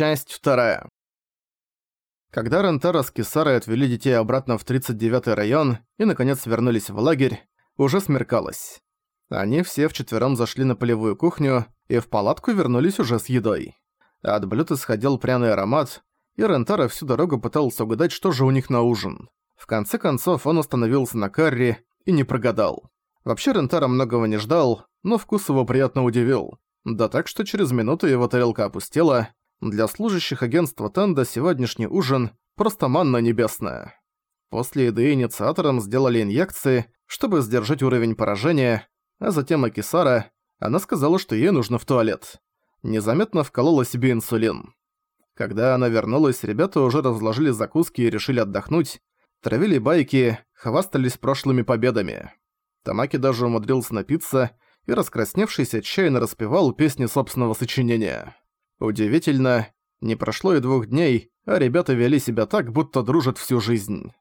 Часть вторая. Когда Рентара с Кисарой отвели детей обратно в 39-й район и, наконец, вернулись в лагерь, уже смеркалось. Они все вчетвером зашли на полевую кухню и в палатку вернулись уже с едой. От блюд исходил пряный аромат, и Рентара всю дорогу пытался угадать, что же у них на ужин. В конце концов, он остановился на карри и не прогадал. Вообще Рентара многого не ждал, но вкус его приятно удивил. Да так, что через минуту его тарелка опустела, для служащих агентства Тенда сегодняшний ужин – просто манна небесная. После еды инициаторам сделали инъекции, чтобы сдержать уровень поражения, а затем Акисара, она сказала, что ей нужно в туалет. Незаметно вколола себе инсулин. Когда она вернулась, ребята уже разложили закуски и решили отдохнуть, травили байки, хвастались прошлыми победами. Тамаки даже умудрился напиться и, раскрасневшись, отчаянно распевал песни собственного сочинения. Удивительно, не прошло и двух дней, а ребята вели себя так, будто дружат всю жизнь.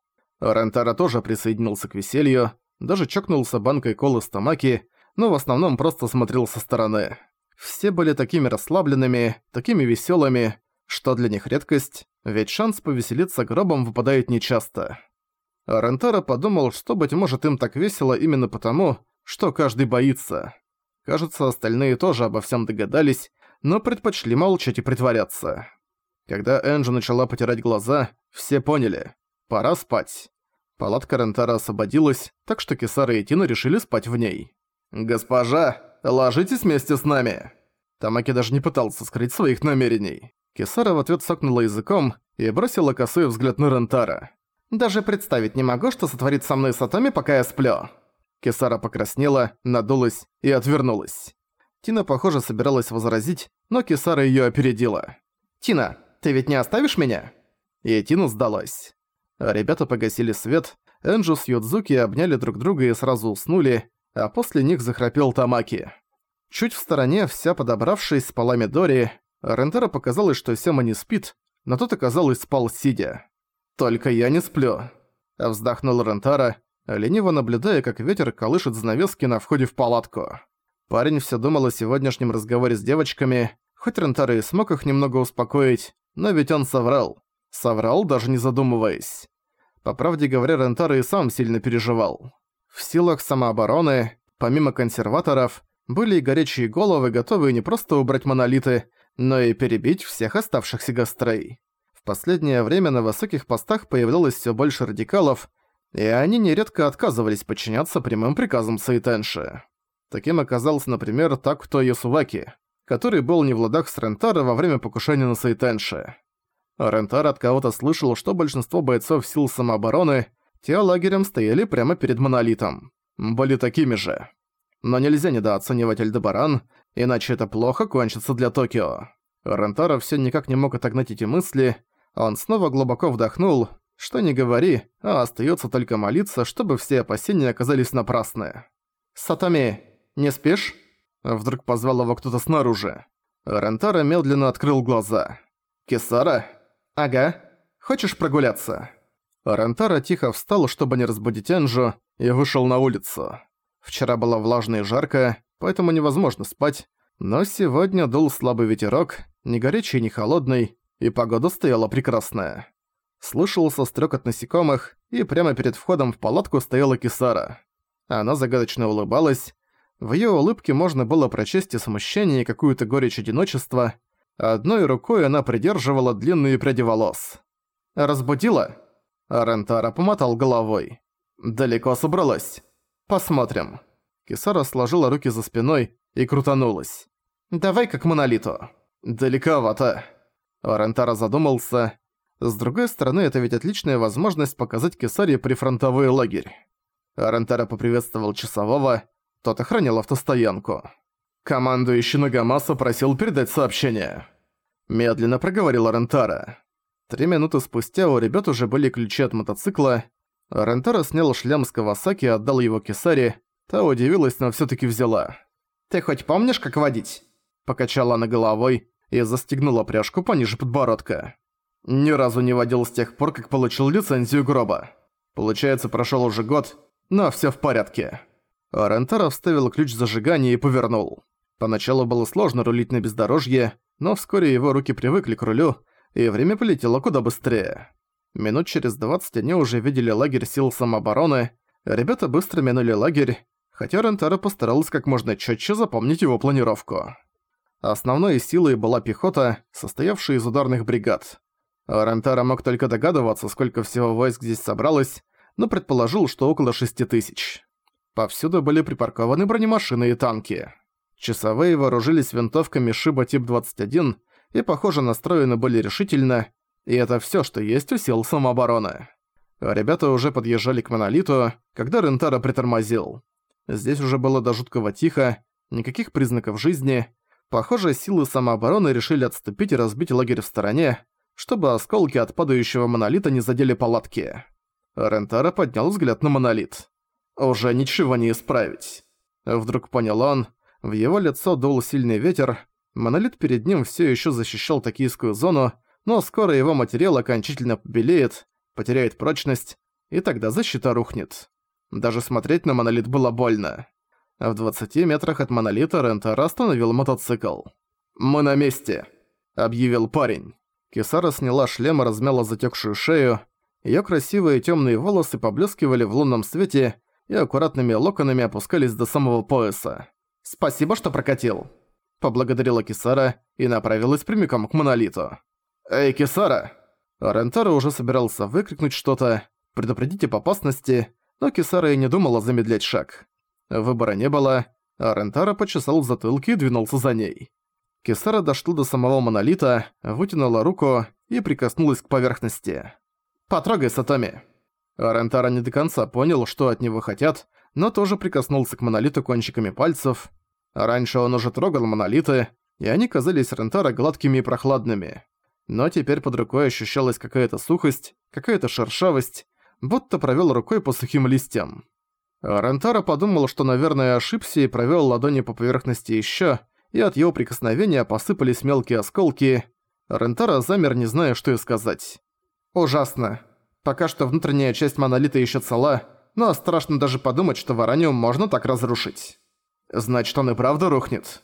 Рентара тоже присоединился к веселью, даже чокнулся банкой колы с тамаки, но в основном просто смотрел со стороны. Все были такими расслабленными, такими веселыми, что для них редкость, ведь шанс повеселиться гробом выпадает нечасто. Рентара подумал, что, быть может, им так весело именно потому, что каждый боится. Кажется, остальные тоже обо всем догадались, но предпочли молчать и притворяться. Когда Энджи начала потирать глаза, все поняли – пора спать. Палатка Рентара освободилась, так что Кисара и Тина решили спать в ней. «Госпожа, ложитесь вместе с нами!» Тамаки даже не пытался скрыть своих намерений. Кисара в ответ сокнула языком и бросила косой взгляд на Рентара. «Даже представить не могу, что сотворит со мной Сатоми, пока я сплю». Кисара покраснела, надулась и отвернулась. Тина, похоже, собиралась возразить, но Кисара её опередила. «Тина, ты ведь не оставишь меня?» И Тина сдалась. ребята погасили свет, Энджу с Юдзуки обняли друг друга и сразу уснули, а после них захрапел Тамаки. Чуть в стороне, вся подобравшись, спала Мидори, Рентера показалось, что Сема не спит, но тот, оказалось, спал сидя. «Только я не сплю», — вздохнул Рентара, лениво наблюдая, как ветер колышет занавески на входе в палатку. Парень все думал о сегодняшнем разговоре с девочками, хоть Рентаро и смог их немного успокоить, но ведь он соврал. Соврал, даже не задумываясь. По правде говоря, Рентаро и сам сильно переживал. В силах самообороны, помимо консерваторов, были и горячие головы, готовые не просто убрать монолиты, но и перебить всех оставшихся гастрей. В последнее время на высоких постах появлялось все больше радикалов, и они нередко отказывались подчиняться прямым приказам Сайтенши. Таким оказался, например, Такуто Ясуваки, который был не в ладах с Рентаро во время покушения на Сайтенши. Рентар от кого-то слышал, что большинство бойцов сил самообороны те лагерем стояли прямо перед монолитом. Были такими же. Но нельзя недооценивать Альдебаран, иначе это плохо кончится для Токио. Рентаро все никак не мог отогнать эти мысли, он снова глубоко вдохнул, что не говори, а остается только молиться, чтобы все опасения оказались напрасны. «Сатоми, «Не спишь?» Вдруг позвал его кто-то снаружи. Рентара медленно открыл глаза. «Кесара?» «Ага. Хочешь прогуляться?» Рентара тихо встал, чтобы не разбудить Энджу, и вышел на улицу. Вчера было влажно и жарко, поэтому невозможно спать, но сегодня дул слабый ветерок, не горячий, не холодный, и погода стояла прекрасная. Слышался стрёкот насекомых, и прямо перед входом в палатку стояла Кисара. Она загадочно улыбалась, в её улыбке можно было прочесть и смущение, и какую-то горечь одиночества. Одной рукой она придерживала длинные пряди волос. «Разбудила?» Рентара помотал головой. «Далеко собралась?» «Посмотрим». Кисара сложила руки за спиной и крутанулась. «Давай как монолиту». «Далековато». Рентара задумался. С другой стороны, это ведь отличная возможность показать Кисаре прифронтовой лагерь. Рентара поприветствовал часового, тот охранял автостоянку. Командующий Нагамаса просил передать сообщение. Медленно проговорила Рентара. Три минуты спустя у ребят уже были ключи от мотоцикла. Рентара снял шлем с Кавасаки и отдал его Кисаре. Та удивилась, но всё-таки взяла. «Ты хоть помнишь, как водить?» Покачала она головой и застегнула пряжку пониже подбородка. Ни разу не водил с тех пор, как получил лицензию гроба. Получается, прошёл уже год, но всё в порядке. Рентара вставил ключ зажигания и повернул. Поначалу было сложно рулить на бездорожье, но вскоре его руки привыкли к рулю, и время полетело куда быстрее. Минут через 20 они уже видели лагерь сил самообороны, ребята быстро минули лагерь, хотя Рентара постаралась как можно четче запомнить его планировку. Основной силой была пехота, состоявшая из ударных бригад. Рентара мог только догадываться, сколько всего войск здесь собралось, но предположил, что около 6 тысяч. Повсюду были припаркованы бронемашины и танки. Часовые вооружились винтовками Шиба тип 21 и, похоже, настроены были решительно, и это всё, что есть у сил самообороны. Ребята уже подъезжали к Монолиту, когда Рентара притормозил. Здесь уже было до жуткого тихо, никаких признаков жизни. Похоже, силы самообороны решили отступить и разбить лагерь в стороне, чтобы осколки от падающего монолита не задели палатки. Рентара поднял взгляд на монолит. Уже ничего не исправить. Вдруг понял он, в его лицо дул сильный ветер, монолит перед ним все еще защищал токийскую зону, но скоро его материал окончательно побелеет, потеряет прочность, и тогда защита рухнет. Даже смотреть на монолит было больно. В 20 метрах от монолита Рентара остановил мотоцикл. «Мы на месте», — объявил парень. Кисара сняла шлем и размяла затекшую шею. Её красивые тёмные волосы поблескивали в лунном свете и аккуратными локонами опускались до самого пояса. «Спасибо, что прокатил», — поблагодарила Кисара и направилась прямиком к монолиту. «Эй, Кисара!» Рентаро уже собирался выкрикнуть что-то, предупредить об опасности, но Кисара и не думала замедлять шаг. Выбора не было, а Рентаро почесал в затылке и двинулся за ней. Кисара дошла до самого монолита, вытянула руку и прикоснулась к поверхности. «Потрогай, Сатоми!» Рентаро не до конца понял, что от него хотят, но тоже прикоснулся к монолиту кончиками пальцев. Раньше он уже трогал монолиты, и они казались Рентаро гладкими и прохладными. Но теперь под рукой ощущалась какая-то сухость, какая-то шершавость, будто провёл рукой по сухим листьям. Рентаро подумал, что, наверное, ошибся и провёл ладони по поверхности ещё, и от его прикосновения посыпались мелкие осколки. Рентаро замер, не зная, что и сказать. «Ужасно. Пока что внутренняя часть монолита ещё цела, но страшно даже подумать, что вараниум можно так разрушить. Значит, он и правда рухнет?»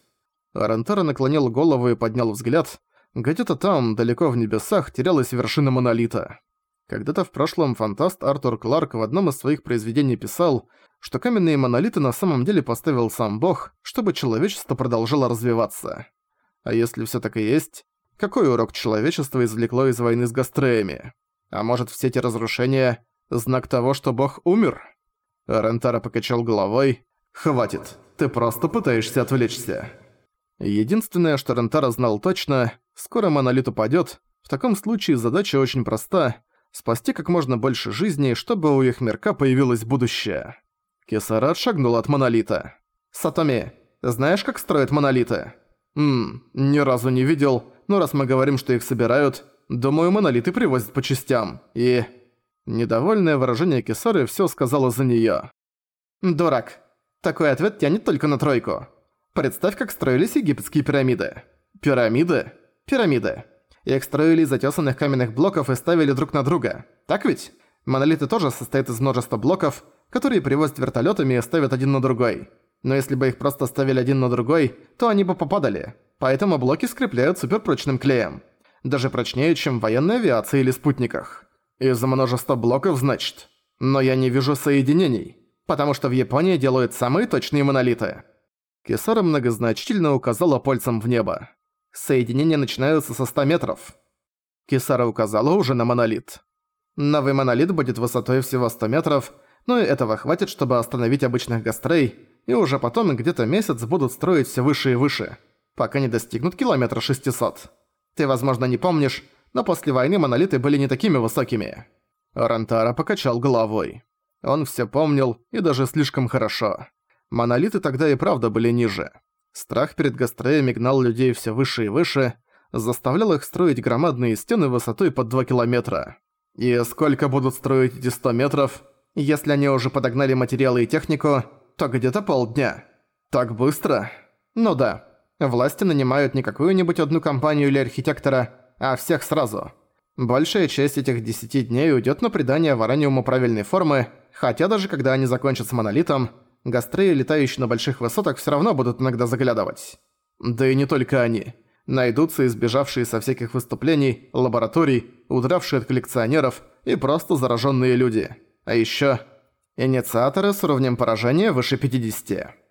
Рентаро наклонил голову и поднял взгляд. Где-то там, далеко в небесах, терялась вершина монолита. Когда-то в прошлом фантаст Артур Кларк в одном из своих произведений писал, что каменные монолиты на самом деле поставил сам Бог, чтобы человечество продолжало развиваться. А если всё так и есть, какой урок человечество извлекло из войны с Гастреями? А может, все эти разрушения – знак того, что Бог умер? Рентара покачал головой. «Хватит, ты просто пытаешься отвлечься». Единственное, что Рентара знал точно, скоро монолит упадёт, в таком случае задача очень проста – спасти как можно больше жизней, чтобы у их мирка появилось будущее. Кесарат шагнул от монолита. «Сатоми, знаешь, как строят монолиты?» «Ммм, ни разу не видел, но раз мы говорим, что их собирают, думаю, монолиты привозят по частям, и...» Недовольное выражение Кесары всё сказала за неё. «Дурак. Такой ответ тянет только на тройку. Представь, как строились египетские пирамиды». «Пирамиды?» «Пирамиды. Их строили из отёсанных каменных блоков и ставили друг на друга. Так ведь? Монолиты тоже состоят из множества блоков, которые привозят вертолётами и ставят один на другой. Но если бы их просто ставили один на другой, то они бы попадали. Поэтому блоки скрепляют суперпрочным клеем. Даже прочнее, чем в военной авиации или спутниках. Из-за множества блоков, значит. Но я не вижу соединений. Потому что в Японии делают самые точные монолиты. Кесара многозначительно указала пальцем в небо. Соединения начинаются со 100 метров. Кисара указала уже на монолит. Новый монолит будет высотой всего 100 метров, но и этого хватит, чтобы остановить обычных гастрей, и уже потом где-то месяц будут строить все выше и выше, пока не достигнут километра 600. Ты, возможно, не помнишь, но после войны монолиты были не такими высокими. Рантара покачал головой. Он все помнил, и даже слишком хорошо. Монолиты тогда и правда были ниже. Страх перед Гастреями гнал людей все выше и выше, заставлял их строить громадные стены высотой под 2 километра. И сколько будут строить эти 100 метров? Если они уже подогнали материалы и технику, то где-то полдня. Так быстро? Ну да. Власти нанимают не какую-нибудь одну компанию или архитектора, а всех сразу. Большая часть этих 10 дней уйдет на придание вараниуму правильной формы, хотя даже когда они закончат с монолитом, Гастреи, летающие на больших высотах, все равно будут иногда заглядывать. Да и не только они. Найдутся избежавшие со всяких выступлений, лабораторий, удравшие от коллекционеров и просто зараженные люди. А еще инициаторы с уровнем поражения выше 50.